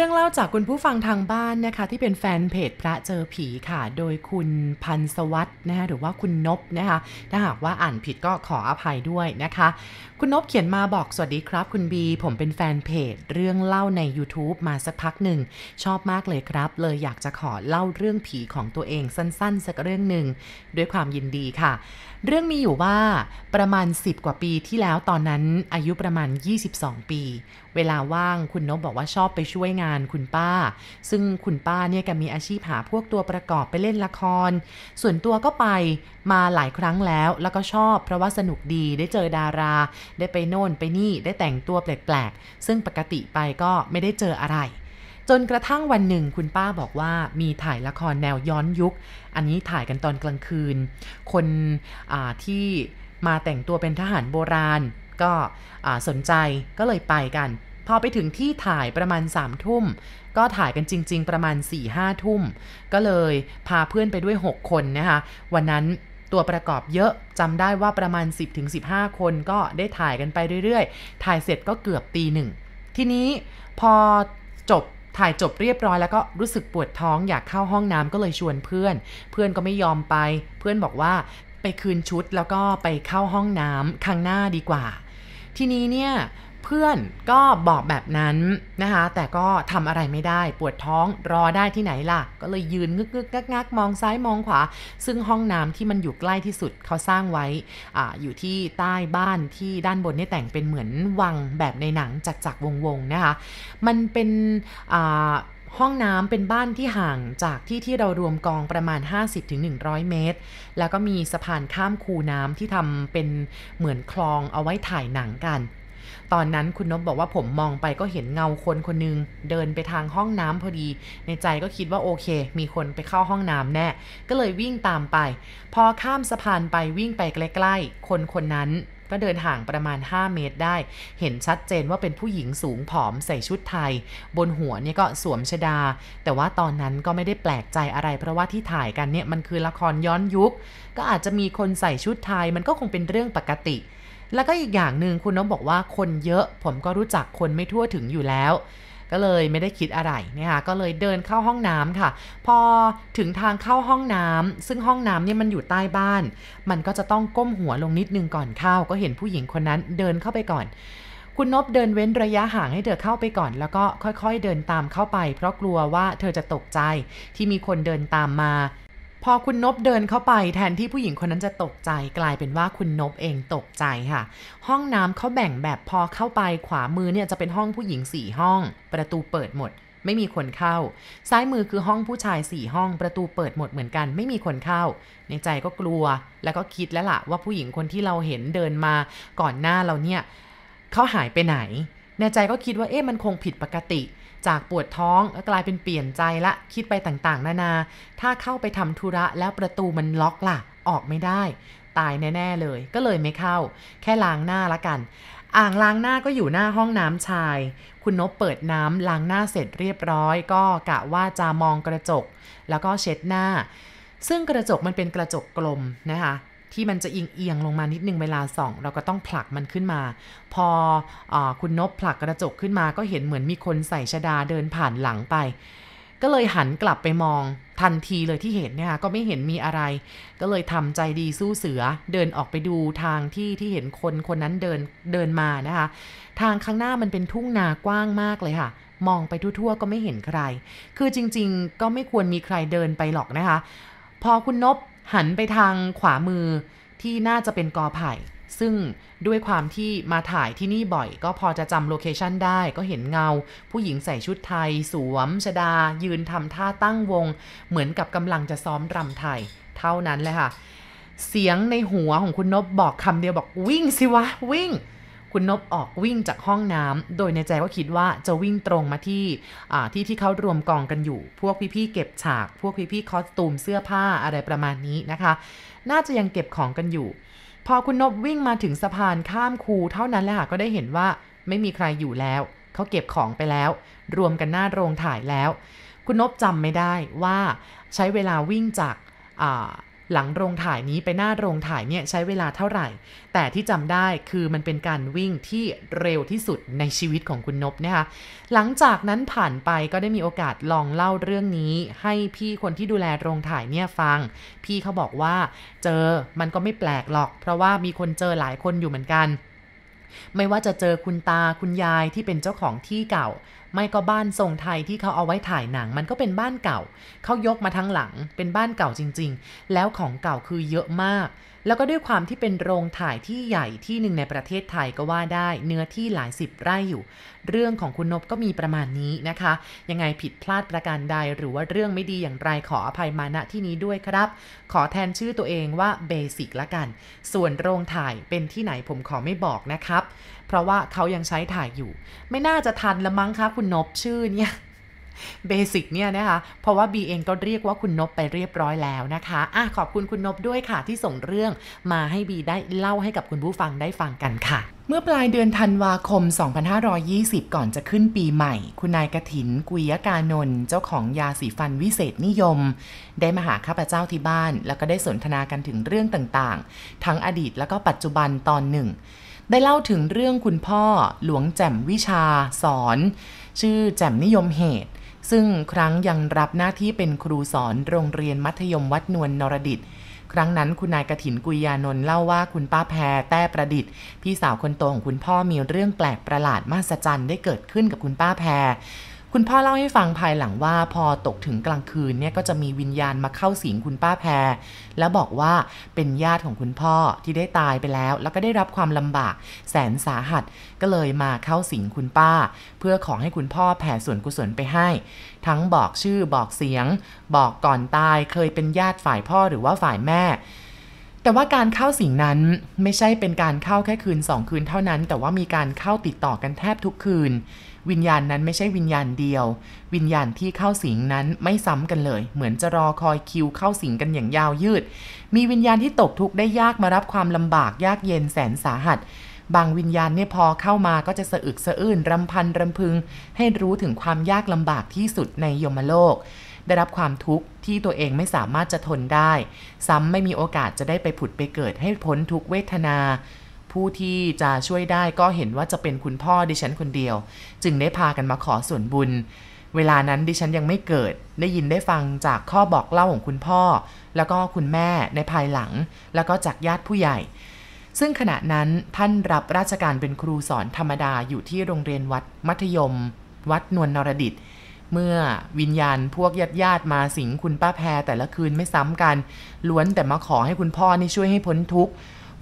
รื่องเล่าจากคุณผู้ฟังทางบ้านนะคะ ที่เป็นแฟนเพจพระเจอผีค่ะ โดยคุณพันสวัสด์นะคะหรือว่าคุณนบนะคะ ถ้าหากว่าอ่านผิดก็ขออภัยด้วยนะคะ คุณนบเขียนมาบอกสวัสดีครับ คุณบี ผมเป็นแฟนเพจเรื่องเล่าใน YouTube มาสักพักหนึ่ง ชอบมากเลยครับ เลยอยากจะขอเล่าเรื่องผีของตัวเองสั้น ๆ สักเรื่องหนึ่งด้วยความยินดีค่ะเรื่องมีอยู่ว่าประมาณ 10 กว่าปีที่แล้วตอนนั้นอายุประมาณ 22 ปี เวลาว่างคุณนบบอกว่าชอบไปช่วยงานคุณป้า ซึ่งคุณป้าเนี่ยแกมีอาชีพหาพวกตัวประกอบไปเล่นละคร ส่วนตัวก็ไปมาหลายครั้งแล้วแล้วก็ชอบเพราะว่าสนุกดีได้เจอดารา ได้ไปโน่นไปนี่ได้แต่งตัวแปลกๆ ซึ่งปกติไปก็ไม่ได้เจออะไร จนกระทั่งวันหนึ่งคุณป้าบอกว่ามีถ่ายละครแนวย้อนยุค อันนี้ถ่ายกันตอนกลางคืน คนที่มาแต่งตัวเป็นทหารโบราณ ก็สนใจก็เลยไปกัน พอไปถึงที่ถ่ายประมาณ3ามทุ่ม ก็ถ่ายกันจริง ๆ ประมาณ4ี่ห้าทุ่ม ก็เลยพาเพื่อนไปด้วย 6 คนนะคะวันนั้นตัวประกอบเยอะจำได้ว่าประมาณ 10-15 คนก็ได้ถ่ายกันไปเรื่อย ๆ ถ่ายเสร็จก็เกือบตีหนึ่ง ทีนี้พอจบ ถ่ายจบเรียบร้อยแล้วก็รู้สึกปวดท้องอยากเข้าห้องน้ำก็เลยชวนเพื่อน เพื่อนก็ไม่ยอมไป เพื่อนบอกว่าไปคืนชุดแล้วก็ไปเข้าห้องน้ำข้างหน้าดีกว่า ทีนี้เนี่ย เพื่อนก็บอกแบบนั้นนะคะ แต่ก็ทำอะไรไม่ได้ปวดท้องรอได้ที่ไหนล่ะ ก็เลยยืนงึกงึกงักงักมองซ้ายมองขวา ซึ่งห้องน้ำที่มันอยู่ใกล้ที่สุดเขาสร้างไว้ออยู่ที่ใต้บ้านที่ด้านบนนี่แต่งเป็นเหมือนวังแบบในหนังจักจักวงวงนะคะ มันเป็นห้องน้ำเป็นบ้านที่ห่างจากที่ที่เรารวมกองประมาณ 50-100 เมตร แล้วก็มีสะพานข้ามคูน้ำที่ทำเป็นเหมือนคลองเอาไว้ถ่ายหนังกัน ตอนนั้นคุณนบบอกว่าผมมองไปก็เห็นเงาคนคนนึง เดินไปทางห้องน้ำพอดี ในใจก็คิดว่าโอเค มีคนไปเข้าห้องน้ำแน่ ก็เลยวิ่งตามไป พอข้ามสะพานไปวิ่งไปใกล้ๆ คนคนนั้นก็เดินห่างประมาณ 5 เมตรได้ เห็นชัดเจนว่าเป็นผู้หญิงสูงผอมใส่ชุดไทย บนหัวเนี่ยก็สวมชดา แต่ว่าตอนนั้นก็ไม่ได้แปลกใจอะไร เพราะว่าที่ถ่ายกันเนี่ยมันคือละครย้อนยุค ก็อาจจะมีคนใส่ชุดไทยมันก็คงเป็นเรื่องปกติ แล้วก็อีกอย่างหนึ่งคุณน้องบอกว่าคนเยอะ ผมก็รู้จักคนไม่ทั่วถึงอยู่แล้ว ก็เลยไม่ได้คิดอะไรเนี่ยค่ะก็เลยเดินเข้าห้องน้ำค่ะ พอถึงทางเข้าห้องน้ำซึ่งห้องน้ำเนี่ยมันอยู่ใต้บ้าน มันก็จะต้องก้มหัวลงนิดนึงก่อนเข้า ก็เห็นผู้หญิงคนนั้นเดินเข้าไปก่อนคุณนบเดินเว้นระยะห่างให้เธอเข้าไปก่อน แล้วก็ค่อยๆเดินตามเข้าไป เพราะกลัวว่าเธอจะตกใจที่มีคนเดินตามมา พอคุณนบเดินเข้าไปแทนที่ผู้หญิงคนนั้นจะตกใจกลายเป็นว่าคุณนบเองตกใจค่ะ ห้องน้ำเขาแบ่งแบบพอเข้าไปขวามือเนี่ยจะเป็นห้องผู้หญิงสี่ห้อง ประตูเปิดหมด ไม่มีคนเข้า ซ้ายมือคือห้องผู้ชายสี่ห้อง ประตูเปิดหมดเหมือนกัน ไม่มีคนเข้า ในใจก็กลัว แล้วก็คิดแล้วล่ะว่าผู้หญิงคนที่เราเห็นเดินมาก่อนหน้าเราเนี่ยเขาหายไปไหนในใจก็คิดว่าเอ๊ะมันคงผิดปกติ จากปวดท้องก็กลายเป็นเปลี่ยนใจละคิดไปต่างๆ นานา ถ้าเข้าไปทำธุระแล้วประตูมันล็อกล่ะ ออกไม่ได้ ตายแน่ ๆ เลย ก็เลยไม่เข้า แค่ล้างหน้าละกัน อ่างล้างหน้าก็อยู่หน้าห้องน้ำชาย คุณนบเปิดน้ำล้างหน้าเสร็จเรียบร้อย ก็กะว่าจะมองกระจก แล้วก็เช็ดหน้า ซึ่งกระจกมันเป็นกระจกกลมนะคะ ที่มันจะเอียงๆลงมานิดนึงเวลาส่อง เราก็ต้องผลักมันขึ้นมา พออคุณนบผลักกระจกขึ้นมา ก็เห็นเหมือนมีคนใส่ชดาเดินผ่านหลังไป ก็เลยหันกลับไปมองทันทีเลยที่เห็นเนี่ยก็ไม่เห็นมีอะไร ก็เลยทำใจดีสู้เสือ เดินออกไปดูทางที่ที่เห็นคนคนนั้นเดินเดินมานะคะ ทางข้างหน้ามันเป็นทุ่งนากว้างมากเลยค่ะ มองไปทั่วๆ ก็ไม่เห็นใคร คือจริง ๆ ก็ไม่ควรมีใครเดินไปหรอกนะคะ พอคุณนบ หันไปทางขวามือที่น่าจะเป็นกอไผ่ ซึ่งด้วยความที่มาถ่ายที่นี่บ่อย ก็พอจะจำโลเคชันได้ก็เห็นเงา ผู้หญิงใส่ชุดไทย สวมชดา ยืนทำท่าตั้งวง เหมือนกับกำลังจะซ้อมรำไทย เท่านั้นเลยค่ะ เสียงในหัวของคุณนบบอกคำเดียวบอกวิ่งสิวะวิ่ง คุณนบออกวิ่งจากห้องน้ำโดยในใจก็คิดว่าจะวิ่งตรงมาที่ที่ที่เขารวมกองกันอยู่ พวกพี่ๆเก็บฉาก พวกพี่ๆคอสตูมเสื้อผ้าอะไรประมาณนี้นะคะ น่าจะยังเก็บของกันอยู่ พอคุณนบวิ่งมาถึงสะพานข้ามคูเท่านั้นแหละค่ะก็ได้เห็นว่าไม่มีใครอยู่แล้วเขาเก็บของไปแล้ว รวมกันหน้าโรงถ่ายแล้ว คุณนบจำไม่ได้ว่าใช้เวลาวิ่งจาก หลังโรงถ่ายนี้ไปหน้าโรงถ่ายเนี่ยใช้เวลาเท่าไหร่ แต่ที่จำได้คือมันเป็นการวิ่งที่เร็วที่สุดในชีวิตของคุณนบนะคะหลังจากนั้นผ่านไปก็ได้มีโอกาสลองเล่าเรื่องนี้ ให้พี่คนที่ดูแลโรงถ่ายเนี่ยฟัง พี่เขาบอกว่าเจอมันก็ไม่แปลกหรอก เพราะว่ามีคนเจอหลายคนอยู่เหมือนกัน ไม่ว่าจะเจอคุณตาคุณยายที่เป็นเจ้าของที่เก่า ไม่ก็บ้านทรงไทยที่เขาเอาไว้ถ่ายหนัง มันก็เป็นบ้านเก่า เขายกมาทั้งหลัง เป็นบ้านเก่าจริง ๆ แล้วของเก่าคือเยอะมาก แล้วก็ด้วยความที่เป็นโรงถ่ายที่ใหญ่ที่หนึ่งในประเทศไทยก็ว่าได้เนื้อที่หลายสิบไร่อยู่ เรื่องของคุณนบก็มีประมาณนี้นะคะ ยังไงผิดพลาดประการใดหรือว่าเรื่องไม่ดีอย่างไรขออภัยมาณที่นี้ด้วยครับ ขอแทนชื่อตัวเองว่าเบสิกละกัน ส่วนโรงถ่ายเป็นที่ไหนผมขอไม่บอกนะครับ เพราะว่าเขายังใช้ถ่ายอยู่ ไม่น่าจะทันละมั้งคะคุณนบชื่อเนี่ยเบสิกเนี่ยนะคะ เพราะว่าบีเองก็เรียกว่าคุณนบไปเรียบร้อยแล้วนะคะอะขอบคุณคุณนบด้วยค่ะที่ส่งเรื่องมาให้บีได้เล่าให้กับคุณผู้ฟังได้ฟังกันค่ะ เมื่อปลายเดือนธันวาคม 2520 ก่อนจะขึ้นปีใหม่ คุณนายกระถินกุยกานนท์เจ้าของยาสีฟันวิเศษนิยม ได้มาหาข้าพเจ้าที่บ้าน แล้วก็ได้สนทนากันถึงเรื่องต่างๆ ทั้งอดีตแล้วก็ปัจจุบันตอนหนึ่ง ได้เล่าถึงเรื่องคุณพ่อหลวงแจ่มวิชาสอน ชื่อแจ่มนิยมเหตุ ซึ่งครั้งยังรับหน้าที่เป็นครูสอนโรงเรียนมัธยมวัดนวลนรดิตครั้งนั้นคุณนายกระถินกุยยานนท์เล่าว่าคุณป้าแพรแต้ประดิษฐ์ พี่สาวคนโตของคุณพ่อมีเรื่องแปลกประหลาดมหัศจรรย์ได้เกิดขึ้นกับคุณป้าแพร คุณพ่อเล่าให้ฟังภายหลังว่าพอตกถึงกลางคืนเนี่ยก็จะมีวิญญาณมาเข้าสิงคุณป้าแพร แล้วบอกว่าเป็นญาติของคุณพ่อที่ได้ตายไปแล้ว แล้วก็ได้รับความลำบากแสนสาหัสก็เลยมาเข้าสิงคุณป้า เพื่อขอให้คุณพ่อแผ่ส่วนกุศลไปให้ ทั้งบอกชื่อบอกเสียง บอกก่อนตายเคยเป็นญาติฝ่ายพ่อหรือว่าฝ่ายแม่ แต่ว่าการเข้าสิงนั้นไม่ใช่เป็นการเข้าแค่คืนสองคืนเท่านั้น แต่ว่ามีการเข้าติดต่อกันแทบทุกคืน วิญญาณนั้นไม่ใช่วิญญาณเดียว วิญญาณที่เข้าสิงนั้นไม่ซ้ำกันเลย เหมือนจะรอคอยคิวเข้าสิงกันอย่างยาวยืด มีวิญญาณที่ตกทุกข์ได้ยากมารับความลำบากยากเย็นแสนสาหัส บางวิญญาณเนี่ยพอเข้ามาก็จะสะอึกสะอื้นรำพันรำพึง ให้รู้ถึงความยากลำบากที่สุดในยมโลกได้รับความทุกข์ที่ตัวเองไม่สามารถจะทนได้ ซ้ำไม่มีโอกาสจะได้ไปผุดไปเกิดให้พ้นทุกเวทนา ผู้ที่จะช่วยได้ก็เห็นว่าจะเป็นคุณพ่อดิฉันคนเดียว จึงได้พากันมาขอส่วนบุญ เวลานั้นดิฉันยังไม่เกิด ได้ยินได้ฟังจากข้อบอกเล่าของคุณพ่อ แล้วก็คุณแม่ในภายหลัง แล้วก็จากญาติผู้ใหญ่ ซึ่งขณะนั้นท่านรับราชการเป็นครูสอนธรรมดาอยู่ที่โรงเรียนวัดมัธยม วัดนวลนรดิตเมื่อวิญญาณพวกญาติญาติมาสิงคุณป้าแพรแต่ละคืนไม่ซ้ำกัน ล้วนแต่มาขอให้คุณพ่อนี่ช่วยให้พ้นทุกข์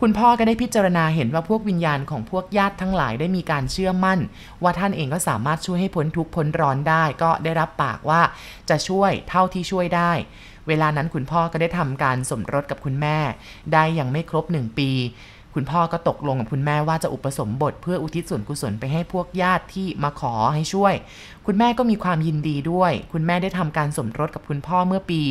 คุณพ่อก็ได้พิจารณาเห็นว่าพวกวิญญาณของพวกญาติทั้งหลายได้มีการเชื่อมั่น ว่าท่านเองก็สามารถช่วยให้พ้นทุกข์พ้นร้อนได้ ก็ได้รับปากว่าจะช่วยเท่าที่ช่วยได้ เวลานั้นคุณพ่อก็ได้ทำการสมรสกับคุณแม่ ได้ยังไม่ครบหนึ่งปีคุณพ่อก็ตกลงกับคุณแม่ว่าจะอุปสมบทเพื่ออุทิศส่วนกุศลไปให้พวกญาติที่มาขอให้ช่วย คุณแม่ก็มีความยินดีด้วย คุณแม่ได้ทำการสมรสกับคุณพ่อเมื่อปี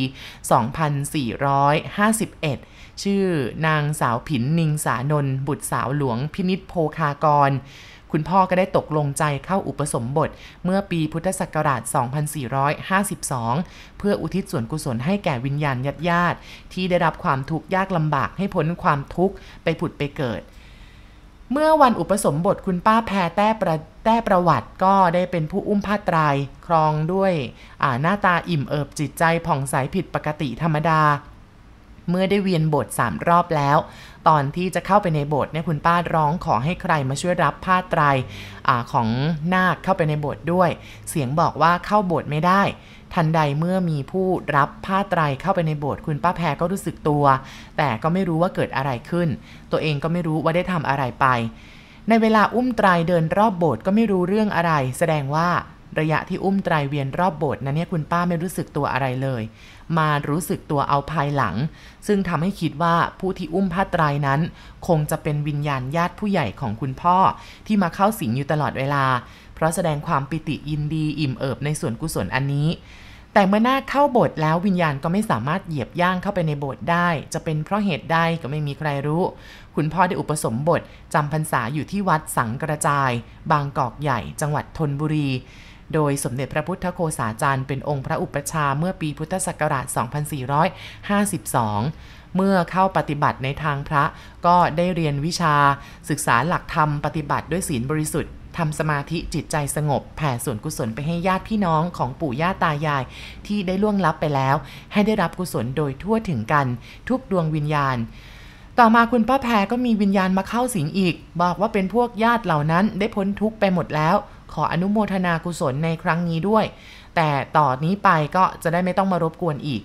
2451 ชื่อนางสาวผินนิงสานนบุตรสาวหลวงพินิษโพคากร คุณพ่อก็ได้ตกลงใจเข้าอุปสมบท เมื่อปีพุทธศักราช 2452 เพื่ออุทิศส่วนกุศลให้แก่วิญญาณญาติญาติที่ได้รับความทุกข์ยากลำบากให้พ้นความทุกข์ไปผุดไปเกิดเมื่อวันอุปสมบทคุณป้าแพรแต้ประแต้ประวัติก็ได้เป็นผู้อุ้มผ้าไตรายครองด้วยหน้าตาอิ่มเอิบจิตใจผ่องใสผิดปกติธรรมดา เมื่อได้เวียนโบสถ์สามรอบแล้ว ตอนที่จะเข้าไปในโบสถ์เนี่ยคุณป้าร้องขอให้ใครมาช่วยรับผ้าไตรอของนาคเข้าไปในโบสถ์ด้วย เสียงบอกว่าเข้าโบสถ์ไม่ได้ ทันใดเมื่อมีผู้รับผ้าไตรเข้าไปในโบสถ์คุณป้าแพรก็รู้สึกตัว แต่ก็ไม่รู้ว่าเกิดอะไรขึ้น ตัวเองก็ไม่รู้ว่าได้ทำอะไรไป ในเวลาอุ้มไตรเดินรอบโบสถ์ก็ไม่รู้เรื่องอะไร แสดงว่าระยะที่อุ้มไตรเวียนรอบโบสถ์นั้นเนี่ยคุณป้าไม่รู้สึกตัวอะไรเลย มารู้สึกตัวเอาภายหลัง ซึ่งทำให้คิดว่าผู้ที่อุ้มผ้าไตรนั้น คงจะเป็นวิญญาณญาติผู้ใหญ่ของคุณพ่อ ที่มาเข้าสิงอยู่ตลอดเวลา เพราะแสดงความปิติยินดีอิ่มเอิบในส่วนกุศลอันนี้แต่เมื่อนาคเข้าโบสถ์แล้ววิญญาณก็ไม่สามารถเหยียบย่างเข้าไปในโบสถ์ได้ จะเป็นเพราะเหตุใดก็ไม่มีใครรู้ คุณพ่อได้อุปสมบทจำพรรษาอยู่ที่วัดสังกระจาย บางกอกใหญ่จังหวัดธนบุรี โดยสมเด็จพระพุทธโฆษาจารย์เป็นองค์พระอุปชาเมื่อปีพุทธศักราช 2452เมื่อเข้าปฏิบัติในทางพระก็ได้เรียนวิชาศึกษาหลักธรรมปฏิบัติด้วยศีลบริสุทธิ์ทำสมาธิจิตใจสงบ แผ่ส่วนกุศลไปให้ญาติพี่น้องของปู่ย่าตายาย ที่ได้ล่วงลับไปแล้ว ให้ได้รับกุศลโดยทั่วถึงกัน ทุกดวงวิญญาณ ต่อมาคุณป้าแพรก็มีวิญญาณมาเข้าสิงอีก บอกว่าเป็นพวกญาติเหล่านั้นได้พ้นทุกข์ไปหมดแล้ว ขออนุโมทนากุศลในครั้งนี้ด้วย แต่ต่อนนี้ไปก็จะได้ไม่ต้องมารบกวนอีก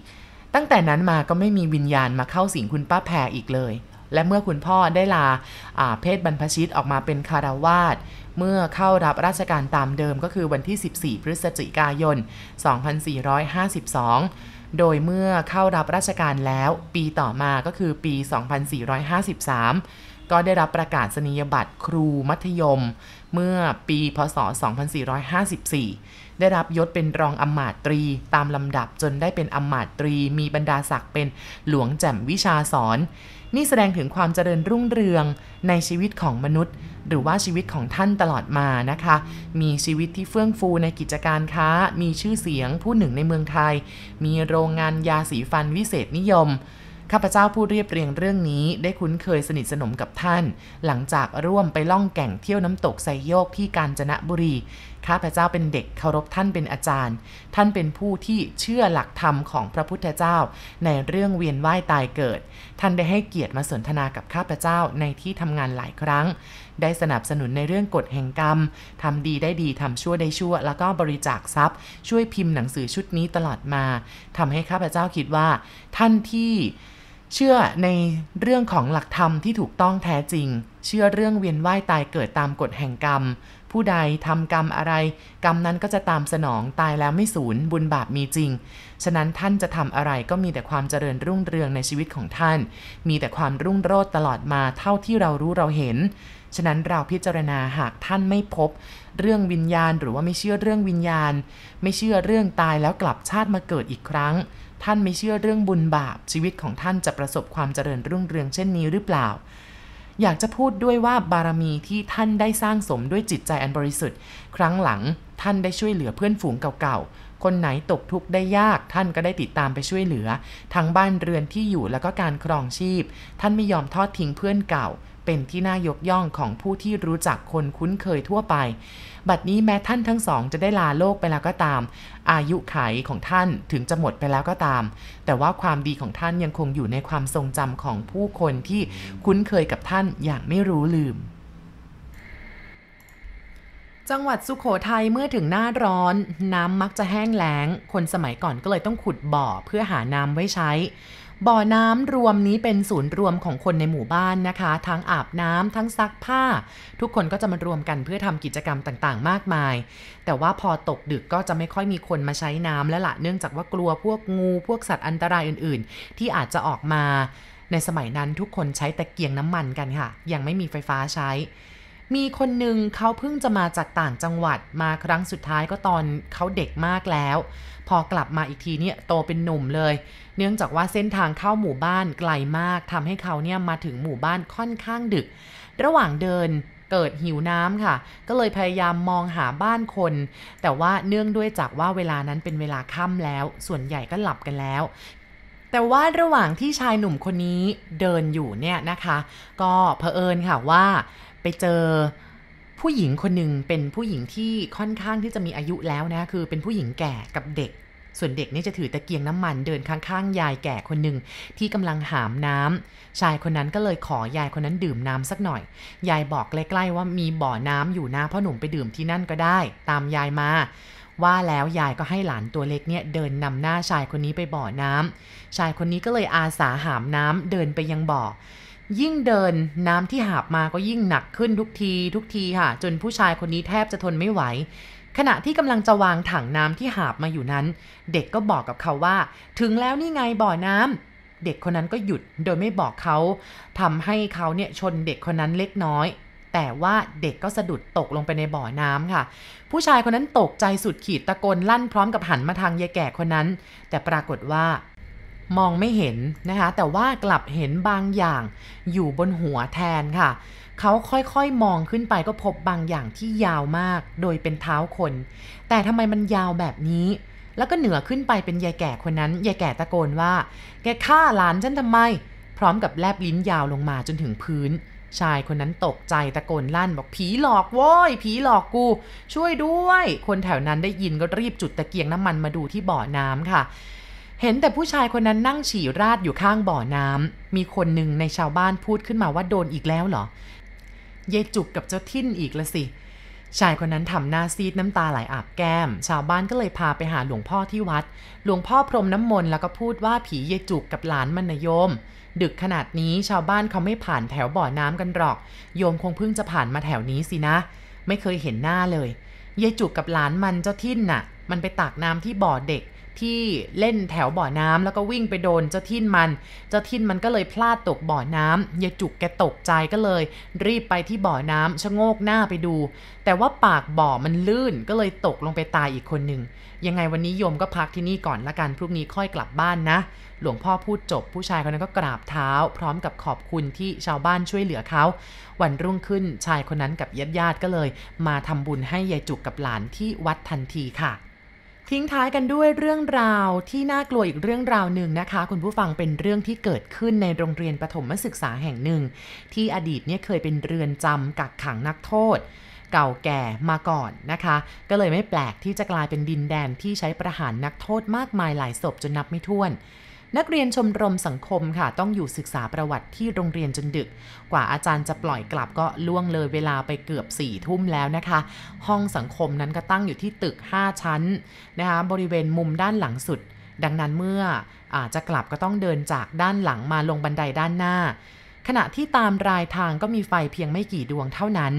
ตั้งแต่นั้นมาก็ไม่มีวิญญาณมาเข้าสิงคุณป้าแพรอีกเลย และเมื่อคุณพ่อได้ลาเพศบรรพชิตออกมาเป็นคารวาสเมื่อเข้ารับราชการตามเดิมก็คือวันที่ 14 พฤศจิกายน 2452 โดยเมื่อเข้ารับราชการแล้ว ปีต่อมาก็คือปี 2453 ก็ได้รับประกาศนียบัตรครูมัธยม เมื่อปีพศ 2454 ได้รับยศเป็นรองอำมาตรีตามลำดับจนได้เป็นอำมาตรี มีบรรดาศักดิ์เป็นหลวงแจ่มวิชาสอน นี่แสดงถึงความเจริญรุ่งเรืองในชีวิตของมนุษย์ หรือว่าชีวิตของท่านตลอดมานะคะ มีชีวิตที่เฟื่องฟูในกิจการค้า มีชื่อเสียงผู้หนึ่งในเมืองไทย มีโรงงานยาสีฟันวิเศษนิยม ข้าพเจ้าผู้เรียบเรียงเรื่องนี้ได้คุ้นเคยสนิทสนมกับท่าน หลังจากร่วมไปล่องแก่งเที่ยวน้ำตกไซโยกที่กาญจนบุรี ข้าพเจ้าเป็นเด็กเคารพท่านเป็นอาจารย์ ท่านเป็นผู้ที่เชื่อหลักธรรมของพระพุทธเจ้า ในเรื่องเวียนว่ายตายเกิด ท่านได้ให้เกียรติมาสนทนากับข้าพเจ้าในที่ทำงานหลายครั้ง ได้สนับสนุนในเรื่องกฎแห่งกรรมทำดีได้ดีทำชั่วได้ชั่ว แล้วก็บริจาคทรัพย์ ช่วยพิมพ์หนังสือชุดนี้ตลอดมาทำให้ข้าพเจ้าคิดว่า ท่านที่ เชื่อในเรื่องของหลักธรรมที่ถูกต้องแท้จริง เชื่อเรื่องเวียนว่ายตายเกิดตามกฎแห่งกรรม ผู้ใดทำกรรมอะไร กรรมนั้นก็จะตามสนองตายแล้วไม่สูญบุญบาปมีจริง ฉะนั้นท่านจะทำอะไรก็มีแต่ความเจริญรุ่งเรืองในชีวิตของท่าน มีแต่ความรุ่งโรจน์ตลอดมาเท่าที่เรารู้เราเห็น ฉะนั้นเราพิจารณาหากท่านไม่พบ เรื่องวิญญาณ หรือว่าไม่เชื่อเรื่องวิญญาณ ไม่เชื่อเรื่องตายแล้วกลับชาติมาเกิดอีกครั้ง ท่านไม่เชื่อเรื่องบุญบาป ชีวิตของท่านจะประสบความเจริญรุ่งเรืองเช่นนี้หรือเปล่า อยากจะพูดด้วยว่าบารมีที่ท่านได้สร้างสมด้วยจิตใจอันบริสุทธิ์ ครั้งหลังท่านได้ช่วยเหลือเพื่อนฝูงเก่าๆ คนไหนตกทุกข์ได้ยากท่านก็ได้ติดตามไปช่วยเหลือ ทั้งบ้านเรือนที่อยู่แล้วก็การครองชีพ ท่านไม่ยอมทอดทิ้งเพื่อนเก่า เป็นที่น่ายกย่องของผู้ที่รู้จักคนคุ้นเคยทั่วไป บัดนี้แม้ท่านทั้งสองจะได้ลาโลกไปแล้วก็ตาม อายุไขของท่านถึงจะหมดไปแล้วก็ตาม แต่ว่าความดีของท่านยังคงอยู่ในความทรงจำของผู้คนที่คุ้นเคยกับท่านอย่างไม่รู้ลืมจังหวัดสุขโขทัยเมื่อถึงหน้าร้อน น้ำมักจะแห้งแล้ง คนสมัยก่อนก็เลยต้องขุดบ่อเพื่อหาน้ำไว้ใช้ บ่อน้ำรวมนี้เป็นศูนย์รวมของคนในหมู่บ้านนะคะ ทั้งอาบน้ำทั้งซักผ้า ทุกคนก็จะมารวมกันเพื่อทำกิจกรรมต่างๆ มากมาย แต่ว่าพอตกดึกก็จะไม่ค่อยมีคนมาใช้น้ำแล้วละเนื่องจากว่ากลัวพวกงูพวกสัตว์อันตรายอื่นๆ ที่อาจจะออกมา ในสมัยนั้นทุกคนใช้ตะเกียงน้ำมันกันค่ะ ยังไม่มีไฟฟ้าใช้ มีคนหนึ่งเขาเพิ่งจะมาจากต่างจังหวัดมาครั้งสุดท้ายก็ตอนเขาเด็กมากแล้ว พอกลับมาอีกทีเนี่ยโตเป็นหนุ่มเลย เนื่องจากว่าเส้นทางเข้าหมู่บ้านไกลมากทำให้เขาเนี่ยมาถึงหมู่บ้านค่อนข้างดึก ระหว่างเดินเกิดหิวน้ำค่ะ ก็เลยพยายามมองหาบ้านคน แต่ว่าเนื่องด้วยจากว่าเวลานั้นเป็นเวลาค่ำแล้ว ส่วนใหญ่ก็หลับกันแล้ว แต่ว่าระหว่างที่ชายหนุ่มคนนี้เดินอยู่เนี่ยนะคะ ก็เผอิญค่ะว่า ไปเจอผู้หญิงคนหนึ่งเป็นผู้หญิงที่ค่อนข้างที่จะมีอายุแล้วนะ คือเป็นผู้หญิงแก่กับเด็ก ส่วนเด็กนี่จะถือตะเกียงน้ำมันเดินข้างๆ ยายแก่คนหนึ่งที่กำลังหามน้ำชายคนนั้นก็เลยขอยายคนนั้นดื่มน้ำสักหน่อย ยายบอกใกล้ๆว่ามีบ่อน้ำอยู่นะพ่อหนุ่มไปดื่มที่นั่นก็ได้ ตามยายมาว่าแล้วยายก็ให้หลานตัวเล็กเนี่ยเดินนำหน้าชายคนนี้ไปบ่อน้ำชายคนนี้ก็เลยอาสาหามน้ำเดินไปยังบ่อ ยิ่งเดินน้ำที่หาบมาก็ยิ่งหนักขึ้นทุกที ทุกทีค่ะ จนผู้ชายคนนี้แทบจะทนไม่ไหว ขณะที่กำลังจะวางถังน้ำที่หาบมาอยู่นั้น เด็กก็บอกกับเขาว่า ถึงแล้วนี่ไงบ่อน้ำเด็กคนนั้นก็หยุดโดยไม่บอกเขาทำให้เขาเนี่ยชนเด็กคนนั้นเล็กน้อย แต่ว่าเด็กก็สะดุดตกลงไปในบ่อน้ำค่ะ ผู้ชายคนนั้นตกใจสุดขีดตะโกนลั่นพร้อมกับหันมาทางยายแก่คนนั้น แต่ปรากฏว่า มองไม่เห็นนะคะ แต่ว่ากลับเห็นบางอย่างอยู่บนหัวแทนค่ะ เขาค่อยๆมองขึ้นไปก็พบบางอย่างที่ยาวมาก โดยเป็นเท้าคน แต่ทำไมมันยาวแบบนี้ แล้วก็เหนือขึ้นไปเป็นยายแก่คนนั้นยายแก่ตะโกนว่า แกฆ่าหลานฉันทำไม พร้อมกับแลบลิ้นยาวลงมาจนถึงพื้นชายคนนั้นตกใจตะโกนลั่นบอกผีหลอกโว้ยผีหลอกกู ช่วยด้วย คนแถวนั้นได้ยินก็รีบจุดตะเกียงน้ำมันมาดูที่บ่อน้ำค่ะ เห็นแต่ผู้ชายคนนั้นนั่งฉี่ราดอยู่ข้างบ่อน้ำ มีคนหนึ่งในชาวบ้านพูดขึ้นมาว่าโดนอีกแล้วเหรอ เยจุกกับเจ้าทิ่นอีกละสิ ชายคนนั้นทำหน้าซีดน้ำตาไหลอาบแก้ม ชาวบ้านก็เลยพาไปหาหลวงพ่อที่วัด หลวงพ่อพรมน้ำมนต์แล้วก็พูดว่าผีเยจุกกับหลานมันนะโยม ดึกขนาดนี้ชาวบ้านเขาไม่ผ่านแถวบ่อน้ำกันหรอก โยมคงเพิ่งจะผ่านมาแถวนี้สินะ ไม่เคยเห็นหน้าเลย เยจุกกับหลานมันเจ้าทิ่นน่ะ มันไปตักน้ำที่บ่อเด็ก ที่เล่นแถวบ่อน้ำแล้วก็วิ่งไปโดนเจ้าทิ่นมัน เจ้าทิ่นมันก็เลยพลาดตกบ่อน้ำยายจุกแกตกใจก็เลย รีบไปที่บ่อน้ำชะโงกหน้าไปดู แต่ว่าปากบ่อมันลื่นก็เลยตกลงไปตายอีกคนหนึ่งยังไงวันนี้โยมก็พักที่นี่ก่อนละกันพรุ่งนี้ค่อยกลับบ้านนะ หลวงพ่อพูดจบผู้ชายคนนั้นก็กราบเท้า พร้อมกับขอบคุณที่ชาวบ้านช่วยเหลือเขาวันรุ่งขึ้นชายคนนั้นกับญาติญาติก็เลย มาทำบุญให้ยายจุกกับหลานที่วัดทันทีค่ะ ทิ้งท้ายกันด้วยเรื่องราวที่น่ากลัวอีกเรื่องราวหนึ่งนะคะ คุณผู้ฟังเป็นเรื่องที่เกิดขึ้นในโรงเรียนประถมศึกษาแห่งหนึ่ง ที่อดีตเนี่ยเคยเป็นเรือนจำกักขังนักโทษ เก่าแก่มาก่อนนะคะ ก็เลยไม่แปลกที่จะกลายเป็นดินแดนที่ใช้ประหารนักโทษมากมายหลายศพจนนับไม่ถ้วน นักเรียนชมรมสังคมค่ะ ต้องอยู่ศึกษาประวัติที่โรงเรียนจนดึก กว่าอาจารย์จะปล่อยกลับก็ล่วงเลยเวลาไปเกือบ4ี่ทุ่มแล้วนะคะ ห้องสังคมนั้นก็ตั้งอยู่ที่ตึก 5 ชั้นนะคะบริเวณมุมด้านหลังสุด ดังนั้นเมื่ออจะกลับก็ต้องเดินจากด้านหลังมาลงบันไดด้านหน้า ขณะที่ตามรายทางก็มีไฟเพียงไม่กี่ดวงเท่านั้น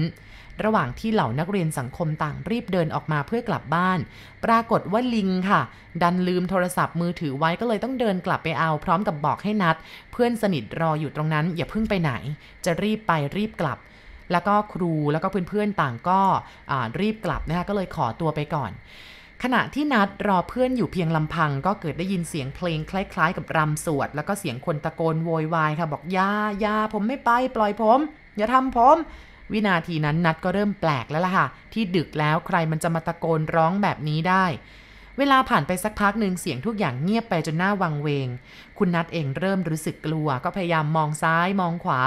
ระหว่างที่เหล่านักเรียนสังคมต่างรีบเดินออกมาเพื่อกลับบ้าน ปรากฏว่าลิงค่ะ ดันลืมโทรศัพท์มือถือไว้ก็เลยต้องเดินกลับไปเอา พร้อมกับบอกให้นัด เพื่อนสนิทรออยู่ตรงนั้น อย่าเพิ่งไปไหน จะรีบไปรีบกลับแล้วก็ครูแล้วก็เพื่อนๆต่างก็รีบกลับนะคะก็เลยขอตัวไปก่อน ขณะที่นัดรอเพื่อนอยู่เพียงลำพัง ก็เกิดได้ยินเสียงเพลงคล้าย ๆ กับรำสวด แล้วก็เสียงคนตะโกนโวยวายค่ะ บอกยายาผมไม่ไปปล่อยผม อย่าทำผม วินาทีนั้นนัดก็เริ่มแปลกแล้วล่ะค่ะ ที่ดึกแล้วใครมันจะมาตะโกนร้องแบบนี้ได้ เวลาผ่านไปสักพักหนึ่งเสียงทุกอย่างเงียบไปจนหน้าวังเวง คุณนัดเองเริ่มรู้สึกกลัว ก็พยายามมองซ้ายมองขวา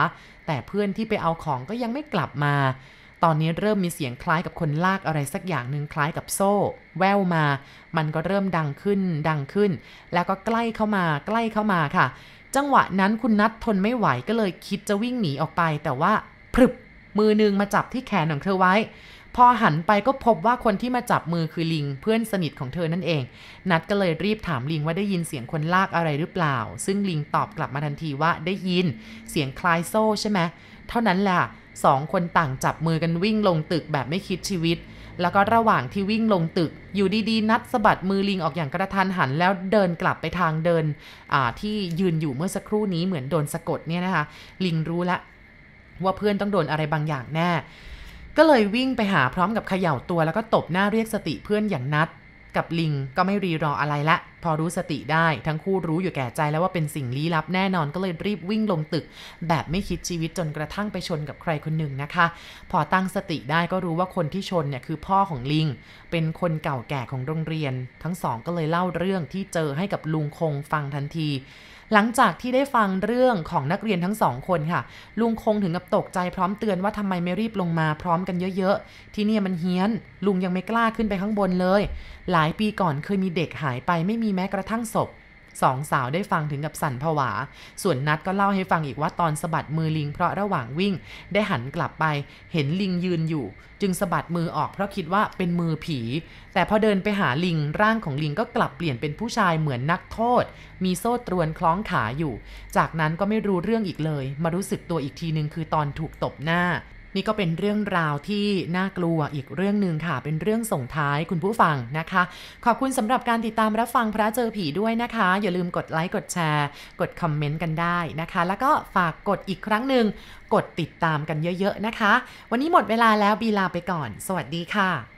แต่เพื่อนที่ไปเอาของก็ยังไม่กลับมา ตอนนี้เริ่มมีเสียงคล้ายกับคนลากอะไรสักอย่างหนึ่งคล้ายกับโซ่ แววมา มันก็เริ่มดังขึ้น ดังขึ้น แล้วก็ใกล้เข้ามา ใกล้เข้ามาค่ะ จังหวะนั้นคุณนัททนไม่ไหวก็เลยคิดจะวิ่งหนีออกไป แต่ว่าพรึบ มือหนึงมาจับที่แขนของเธอไว้ พอหันไปก็พบว่าคนที่มาจับมือคือลิง เพื่อนสนิทของเธอนั่นเอง นัดก็เลยรีบถามลิงว่าได้ยินเสียงคนลากอะไรหรือเปล่า ซึ่งลิงตอบกลับมาทันทีว่าได้ยินเสียงคลายโซ่ใช่ไหมเท่านั้นแหละสองคนต่างจับมือกันวิ่งลงตึกแบบไม่คิดชีวิต แล้วก็ระหว่างที่วิ่งลงตึก อยู่ดีๆ นัดสะบัดมือลิงออกอย่างกระทันหัน แล้วเดินกลับไปทางเดินที่ยืนอยู่เมื่อสักครู่นี้เหมือนโดนสะกดเนี่ยนะคะ ลิงรู้ละ ว่าเพื่อนต้องโดนอะไรบางอย่างแน่ ก็เลยวิ่งไปหาพร้อมกับเขย่าตัวแล้วก็ตบหน้าเรียกสติเพื่อนอย่างนัด กับลิงก็ไม่รีรออะไรละ พอรู้สติได้ทั้งคู่รู้อยู่แก่ใจแล้วว่าเป็นสิ่งลี้ลับแน่นอนก็เลยรีบวิ่งลงตึก แบบไม่คิดชีวิตจนกระทั่งไปชนกับใครคนหนึ่งนะคะ พอตั้งสติได้ก็รู้ว่าคนที่ชนเนี่ยคือพ่อของลิง เป็นคนเก่าแก่ของโรงเรียน ทั้งสองก็เลยเล่าเรื่องที่เจอให้กับลุงคงฟังทันที หลังจากที่ได้ฟังเรื่องของนักเรียนทั้งสองคนค่ะ ลุงคงถึงกับตกใจพร้อมเตือนว่าทำไมไม่รีบลงมาพร้อมกันเยอะๆ ที่เนี่ยมันเฮี้ยน ลุงยังไม่กล้าขึ้นไปข้างบนเลย หลายปีก่อนเคยมีเด็กหายไปไม่มีแม้กระทั่งศพ สองสาวได้ฟังถึงกับสั่นผวา ส่วนนัดก็เล่าให้ฟังอีกว่าตอนสะบัดมือลิงเพราะระหว่างวิ่ง ได้หันกลับไปเห็นลิงยืนอยู่ จึงสะบัดมือออกเพราะคิดว่าเป็นมือผี แต่พอเดินไปหาลิงร่างของลิงก็กลับเปลี่ยนเป็นผู้ชายเหมือนนักโทษ มีโซ่ตรวนคล้องขาอยู่ จากนั้นก็ไม่รู้เรื่องอีกเลย มารู้สึกตัวอีกทีนึงคือตอนถูกตบหน้า นี่ก็เป็นเรื่องราวที่น่ากลัวอีกเรื่องหนึ่งค่ะ เป็นเรื่องส่งท้ายคุณผู้ฟังนะคะ ขอบคุณสำหรับการติดตามรับฟังพระเจอผีด้วยนะคะ อย่าลืมกดไลค์กดแชร์ กดคอมเมนต์กันได้นะคะ แล้วก็ฝากกดอีกครั้งหนึ่งกดติดตามกันเยอะ ๆ นะคะ วันนี้หมดเวลาแล้วบีลาไปก่อน สวัสดีค่ะ